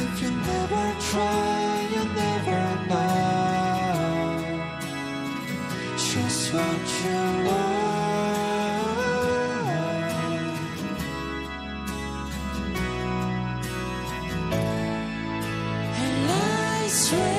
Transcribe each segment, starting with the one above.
if you never try, you never know just what you want. And I swear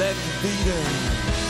Let me be there.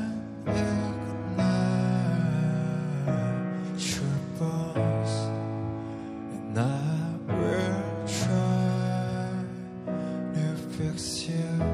will